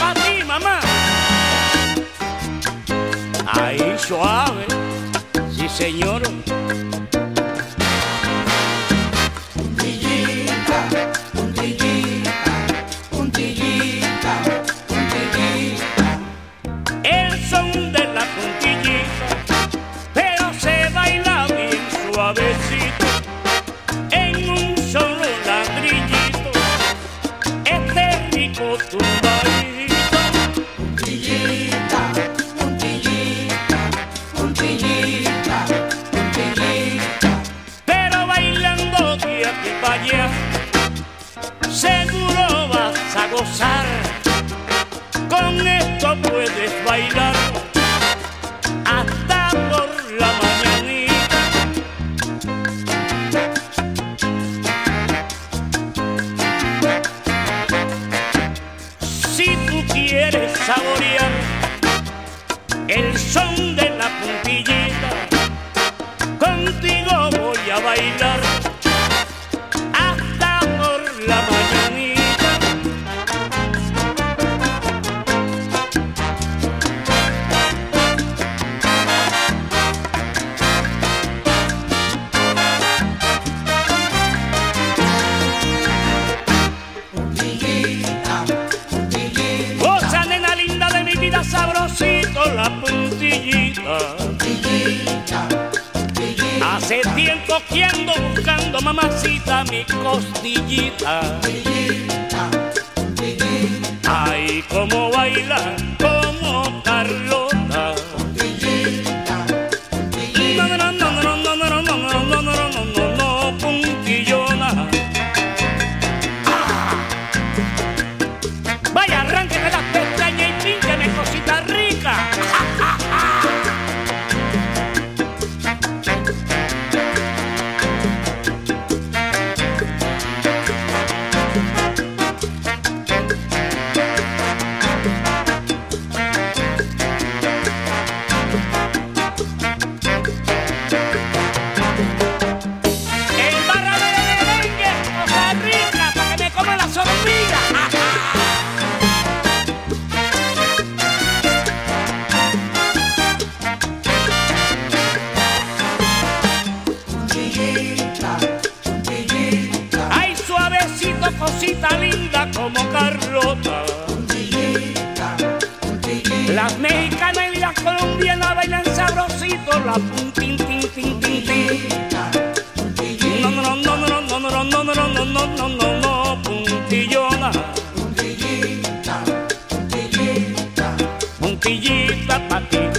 para ti, mamá. Ahí suave, sí señor. Puedes bailar hasta por la mañanita. Si tú quieres saborear el son de la puntillita, contigo voy a bailar la puntillita. puntillita, puntillita, Hace tiempo que ando buscando, mamacita, mi costillita. puntillita, puntillita, Ay, cómo baila, linda como Carlota. puntillita, puntillita. Las mexicanas y las colombianas bailan sabrosito la puntin tin tin tin tin. No no no no no no no no no no no no no no puntillona. Puntillita, puntillita, Puntillita.